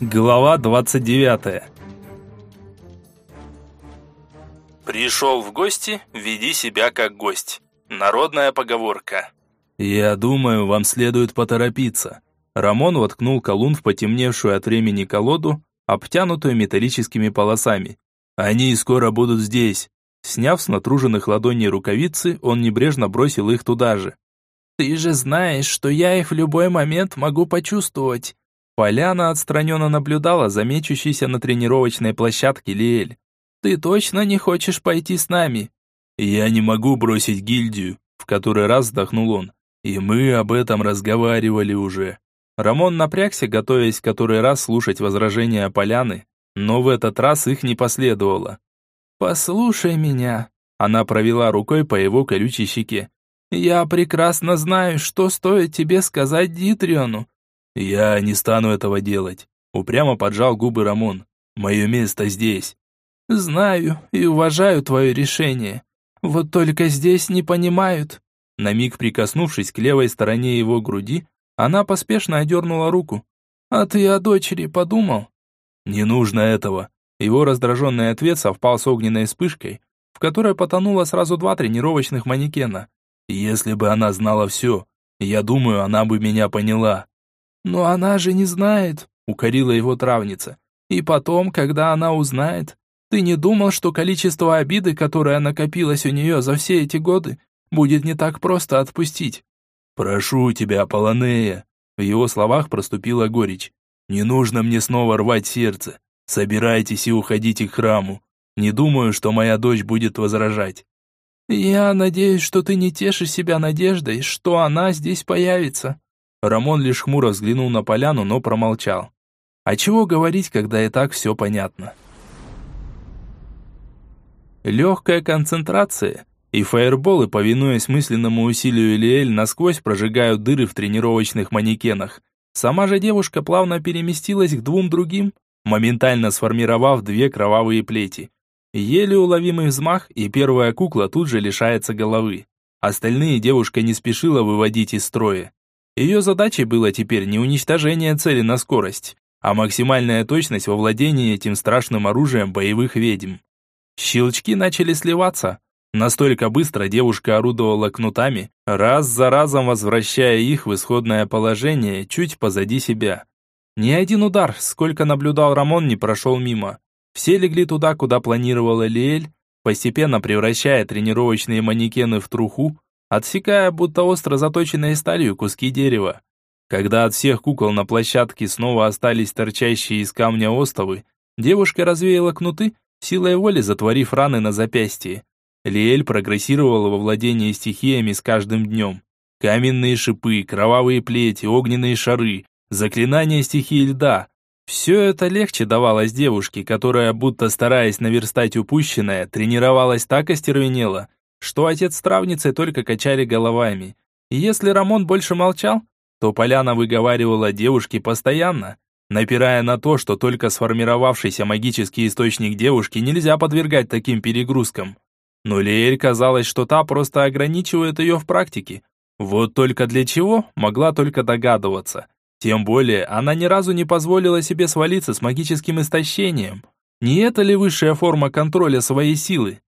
Глава 29 Пришел в гости, веди себя как гость. Народная поговорка. Я думаю, вам следует поторопиться. Рамон воткнул колун в потемневшую от времени колоду, обтянутую металлическими полосами. Они скоро будут здесь. Сняв с натруженных ладоней рукавицы, он небрежно бросил их туда же. «Ты же знаешь, что я их в любой момент могу почувствовать», Поляна отстраненно наблюдала за мечущейся на тренировочной площадке Лиэль. «Ты точно не хочешь пойти с нами?» «Я не могу бросить гильдию», — в который раз вздохнул он. «И мы об этом разговаривали уже». Рамон напрягся, готовясь который раз слушать возражения Поляны, но в этот раз их не последовало. «Послушай меня», — она провела рукой по его колючей щеке. «Я прекрасно знаю, что стоит тебе сказать Дитриону, «Я не стану этого делать», — упрямо поджал губы Рамон. «Мое место здесь». «Знаю и уважаю твое решение. Вот только здесь не понимают». На миг прикоснувшись к левой стороне его груди, она поспешно одернула руку. «А ты о дочери подумал?» «Не нужно этого». Его раздраженный ответ совпал с огненной вспышкой, в которой потонуло сразу два тренировочных манекена. «Если бы она знала все, я думаю, она бы меня поняла. «Но она же не знает», — укорила его травница. «И потом, когда она узнает, ты не думал, что количество обиды, которое накопилось у нее за все эти годы, будет не так просто отпустить?» «Прошу тебя, Полонея», — в его словах проступила горечь. «Не нужно мне снова рвать сердце. Собирайтесь и уходите к храму. Не думаю, что моя дочь будет возражать». «Я надеюсь, что ты не тешишь себя надеждой, что она здесь появится», Рамон лишь хмуро взглянул на поляну, но промолчал. А чего говорить, когда и так все понятно? Легкая концентрация, и фаерболы, повинуясь мысленному усилию Элиэль, насквозь прожигают дыры в тренировочных манекенах. Сама же девушка плавно переместилась к двум другим, моментально сформировав две кровавые плети. Еле уловимый взмах, и первая кукла тут же лишается головы. Остальные девушка не спешила выводить из строя. Ее задачей было теперь не уничтожение цели на скорость, а максимальная точность во владении этим страшным оружием боевых ведьм. Щелчки начали сливаться. Настолько быстро девушка орудовала кнутами, раз за разом возвращая их в исходное положение чуть позади себя. Ни один удар, сколько наблюдал Рамон, не прошел мимо. Все легли туда, куда планировала Лиэль, постепенно превращая тренировочные манекены в труху, отсекая будто остро заточенные сталью куски дерева. Когда от всех кукол на площадке снова остались торчащие из камня остовы, девушка развеяла кнуты, силой воли затворив раны на запястье. Лиэль прогрессировала во владении стихиями с каждым днем. Каменные шипы, кровавые плети, огненные шары, заклинания стихии льда. Все это легче давалось девушке, которая, будто стараясь наверстать упущенное, тренировалась так остервенело, что отец с травницей только качали головами. И если Рамон больше молчал, то Поляна выговаривала девушке постоянно, напирая на то, что только сформировавшийся магический источник девушки нельзя подвергать таким перегрузкам. Но Лиэль казалось, что та просто ограничивает ее в практике. Вот только для чего, могла только догадываться. Тем более, она ни разу не позволила себе свалиться с магическим истощением. Не это ли высшая форма контроля своей силы?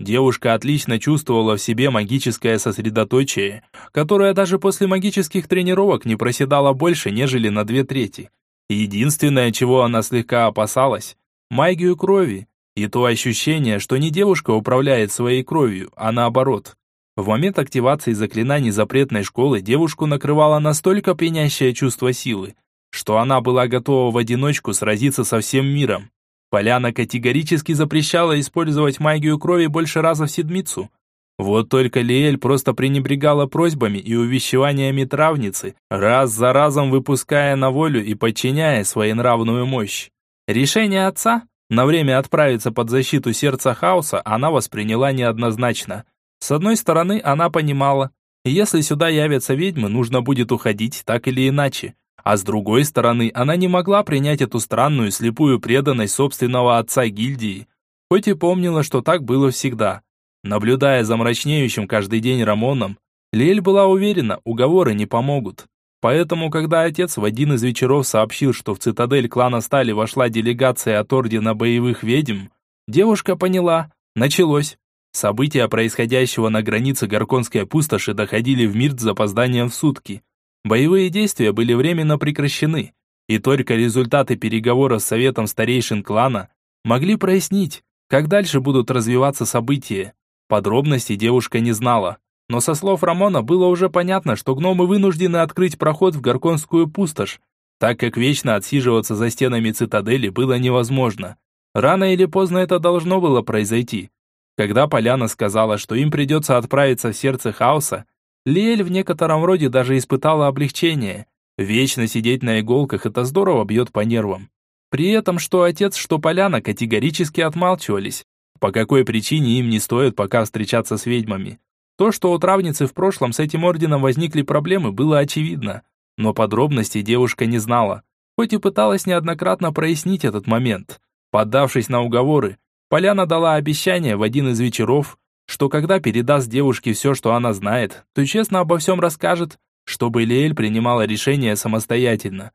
Девушка отлично чувствовала в себе магическое сосредоточие, которое даже после магических тренировок не проседало больше, нежели на две трети. Единственное, чего она слегка опасалась – магию крови, и то ощущение, что не девушка управляет своей кровью, а наоборот. В момент активации заклинаний запретной школы девушку накрывало настолько пьянящее чувство силы, что она была готова в одиночку сразиться со всем миром. Поляна категорически запрещала использовать магию крови больше раза в седмицу. Вот только Лиэль просто пренебрегала просьбами и увещеваниями травницы, раз за разом выпуская на волю и подчиняя своенравную мощь. Решение отца на время отправиться под защиту сердца хаоса она восприняла неоднозначно. С одной стороны, она понимала, если сюда явятся ведьмы, нужно будет уходить так или иначе. А с другой стороны, она не могла принять эту странную слепую преданность собственного отца гильдии, хоть и помнила, что так было всегда. Наблюдая за мрачнеющим каждый день Рамоном, Лель была уверена, уговоры не помогут. Поэтому, когда отец в один из вечеров сообщил, что в цитадель клана Стали вошла делегация от Ордена Боевых Ведьм, девушка поняла, началось. События происходящего на границе Горконской пустоши доходили в мир с запозданием в сутки. Боевые действия были временно прекращены, и только результаты переговоров с Советом Старейшин клана могли прояснить, как дальше будут развиваться события. Подробностей девушка не знала, но со слов Рамона было уже понятно, что гномы вынуждены открыть проход в Горконскую пустошь, так как вечно отсиживаться за стенами цитадели было невозможно. Рано или поздно это должно было произойти. Когда Поляна сказала, что им придется отправиться в сердце хаоса, Лиэль в некотором роде даже испытала облегчение. Вечно сидеть на иголках – это здорово бьет по нервам. При этом что отец, что Поляна категорически отмалчивались. По какой причине им не стоит пока встречаться с ведьмами. То, что у травницы в прошлом с этим орденом возникли проблемы, было очевидно. Но подробностей девушка не знала, хоть и пыталась неоднократно прояснить этот момент. Поддавшись на уговоры, Поляна дала обещание в один из вечеров, что когда передаст девушке все, что она знает, то честно обо всем расскажет, чтобы Лиэль принимала решение самостоятельно.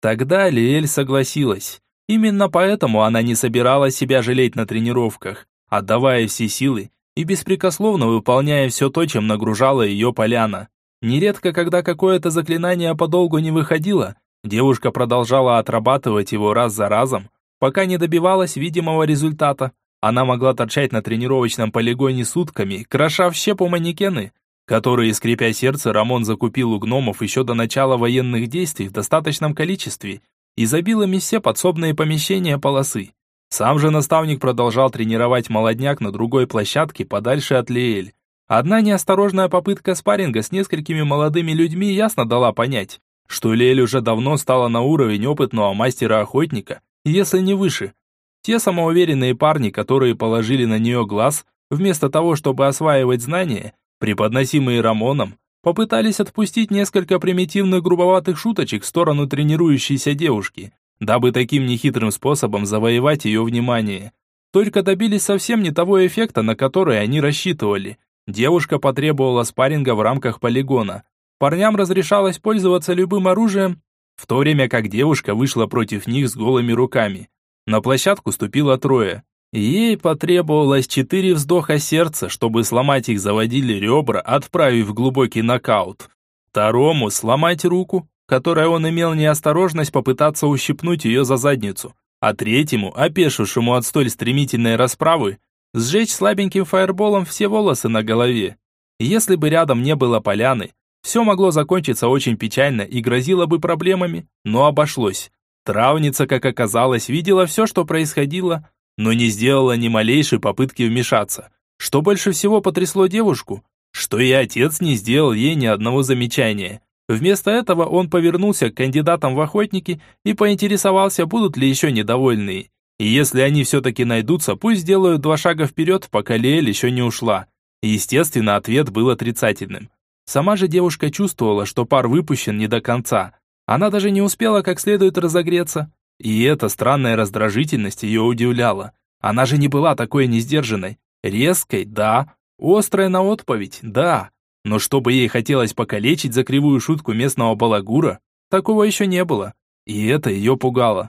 Тогда Лиэль согласилась. Именно поэтому она не собиралась себя жалеть на тренировках, отдавая все силы и беспрекословно выполняя все то, чем нагружала ее поляна. Нередко, когда какое-то заклинание подолгу не выходило, девушка продолжала отрабатывать его раз за разом, пока не добивалась видимого результата. Она могла торчать на тренировочном полигоне сутками, кроша в щепу манекены, которые, скрипя сердце, Рамон закупил у гномов еще до начала военных действий в достаточном количестве и забил ими все подсобные помещения полосы. Сам же наставник продолжал тренировать молодняк на другой площадке подальше от Лиэль. Одна неосторожная попытка спарринга с несколькими молодыми людьми ясно дала понять, что Лиэль уже давно стала на уровень опытного мастера-охотника, если не выше. Те самоуверенные парни, которые положили на нее глаз, вместо того, чтобы осваивать знания, преподносимые Рамоном, попытались отпустить несколько примитивных грубоватых шуточек в сторону тренирующейся девушки дабы таким нехитрым способом завоевать ее внимание. Только добились совсем не того эффекта, на который они рассчитывали. Девушка потребовала спарринга в рамках полигона. Парням разрешалось пользоваться любым оружием, в то время как девушка вышла против них с голыми руками. На площадку ступило трое. Ей потребовалось четыре вздоха сердца, чтобы сломать их заводили ребра, отправив в глубокий нокаут. Второму сломать руку, которой он имел неосторожность попытаться ущипнуть ее за задницу, а третьему, опешившему от столь стремительной расправы, сжечь слабеньким фаерболом все волосы на голове. Если бы рядом не было поляны, все могло закончиться очень печально и грозило бы проблемами, но обошлось. Травница, как оказалось, видела все, что происходило, но не сделала ни малейшей попытки вмешаться. Что больше всего потрясло девушку, что и отец не сделал ей ни одного замечания. Вместо этого он повернулся к кандидатам в охотники и поинтересовался, будут ли еще недовольные. И если они все-таки найдутся, пусть сделают два шага вперед, пока Лиэль еще не ушла. Естественно, ответ был отрицательным. Сама же девушка чувствовала, что пар выпущен не до конца. Она даже не успела как следует разогреться. И эта странная раздражительность ее удивляла. Она же не была такой несдержанной. Резкой, да. Острой на отповедь, да. Но чтобы ей хотелось покалечить за кривую шутку местного балагура, такого еще не было. И это ее пугало.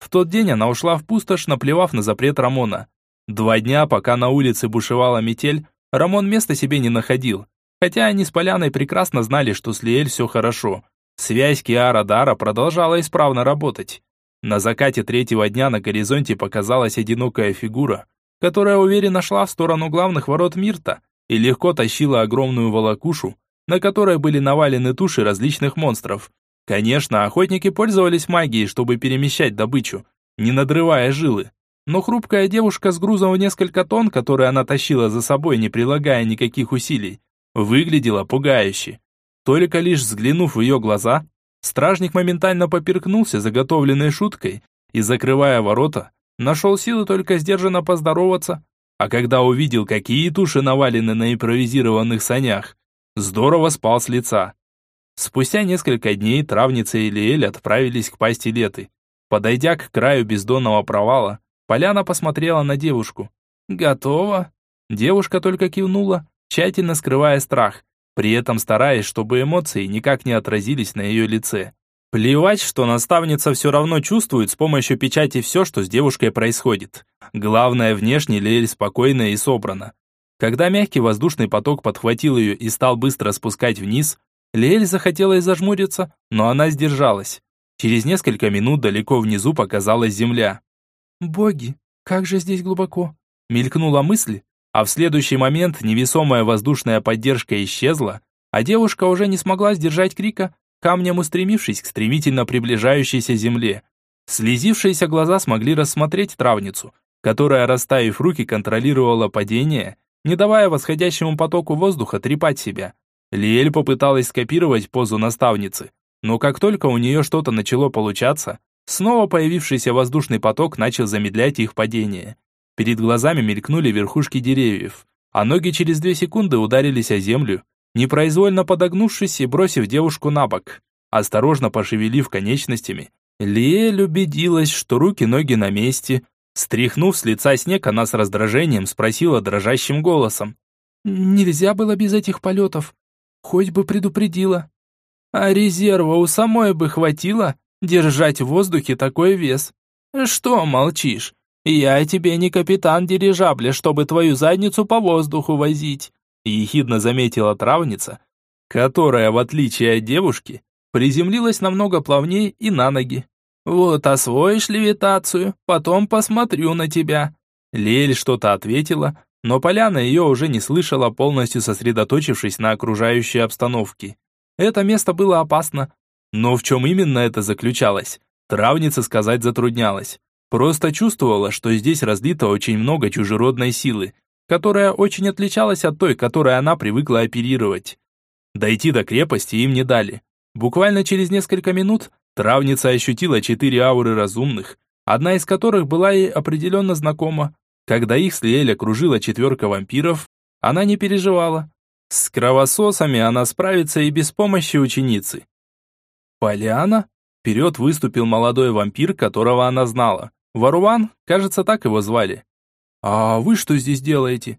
В тот день она ушла в пустошь, наплевав на запрет Рамона. Два дня, пока на улице бушевала метель, Рамон места себе не находил. Хотя они с Поляной прекрасно знали, что с Лиэль все хорошо. Связь Киара-Дара продолжала исправно работать. На закате третьего дня на горизонте показалась одинокая фигура, которая уверенно шла в сторону главных ворот Мирта, и легко тащила огромную волокушу, на которой были навалены туши различных монстров. Конечно, охотники пользовались магией, чтобы перемещать добычу, не надрывая жилы. Но хрупкая девушка с грузом в несколько тонн, который она тащила за собой, не прилагая никаких усилий, выглядела пугающе. Только лишь взглянув в ее глаза, стражник моментально поперкнулся заготовленной шуткой и, закрывая ворота, нашел силы только сдержанно поздороваться, а когда увидел, какие туши навалены на импровизированных санях, здорово спал с лица. Спустя несколько дней травница и Лиэль отправились к пасти Леты. Подойдя к краю бездонного провала, Поляна посмотрела на девушку. «Готово?» Девушка только кивнула, тщательно скрывая страх. При этом стараясь, чтобы эмоции никак не отразились на ее лице. Плевать, что наставница все равно чувствует с помощью печати все, что с девушкой происходит. Главное, внешне Лель спокойна и собрана. Когда мягкий воздушный поток подхватил ее и стал быстро спускать вниз, Лель захотелось зажмуриться, но она сдержалась. Через несколько минут далеко внизу показалась земля. «Боги, как же здесь глубоко!» Мелькнула мысль, а в следующий момент невесомая воздушная поддержка исчезла, а девушка уже не смогла сдержать крика, камнем устремившись к стремительно приближающейся земле. Слезившиеся глаза смогли рассмотреть травницу, которая, расставив руки, контролировала падение, не давая восходящему потоку воздуха трепать себя. Лиэль попыталась скопировать позу наставницы, но как только у нее что-то начало получаться, снова появившийся воздушный поток начал замедлять их падение. Перед глазами мелькнули верхушки деревьев, а ноги через две секунды ударились о землю, непроизвольно подогнувшись и бросив девушку на бок. Осторожно пошевелив конечностями, Лиэль убедилась, что руки-ноги на месте. Стряхнув с лица снег, она с раздражением спросила дрожащим голосом. «Нельзя было без этих полетов. Хоть бы предупредила». «А резерва у самой бы хватило держать в воздухе такой вес. Что молчишь? Я тебе не капитан дирижабля, чтобы твою задницу по воздуху возить ехидно заметила травница, которая, в отличие от девушки, приземлилась намного плавнее и на ноги. «Вот освоишь левитацию, потом посмотрю на тебя». Лель что-то ответила, но Поляна ее уже не слышала, полностью сосредоточившись на окружающей обстановке. Это место было опасно. Но в чем именно это заключалось, травница сказать затруднялась. Просто чувствовала, что здесь разлито очень много чужеродной силы, которая очень отличалась от той, которой она привыкла оперировать. Дойти до крепости им не дали. Буквально через несколько минут травница ощутила четыре ауры разумных, одна из которых была ей определенно знакома. Когда их с Лиэль окружила четверка вампиров, она не переживала. С кровососами она справится и без помощи ученицы. «Поляна?» Вперед выступил молодой вампир, которого она знала. Варуан, кажется, так его звали. «А вы что здесь делаете?»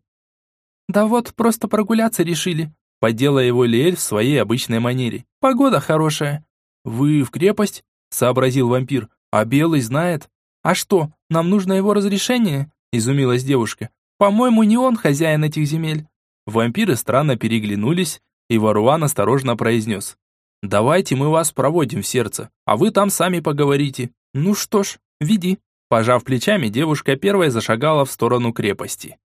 «Да вот, просто прогуляться решили», — поддела его Лиэль в своей обычной манере. «Погода хорошая». «Вы в крепость?» — сообразил вампир. «А Белый знает». «А что, нам нужно его разрешение?» — изумилась девушка. «По-моему, не он хозяин этих земель». Вампиры странно переглянулись, и Варуан осторожно произнес. «Давайте мы вас проводим в сердце, а вы там сами поговорите». «Ну что ж, веди». Пожав плечами, девушка первой зашагала в сторону крепости.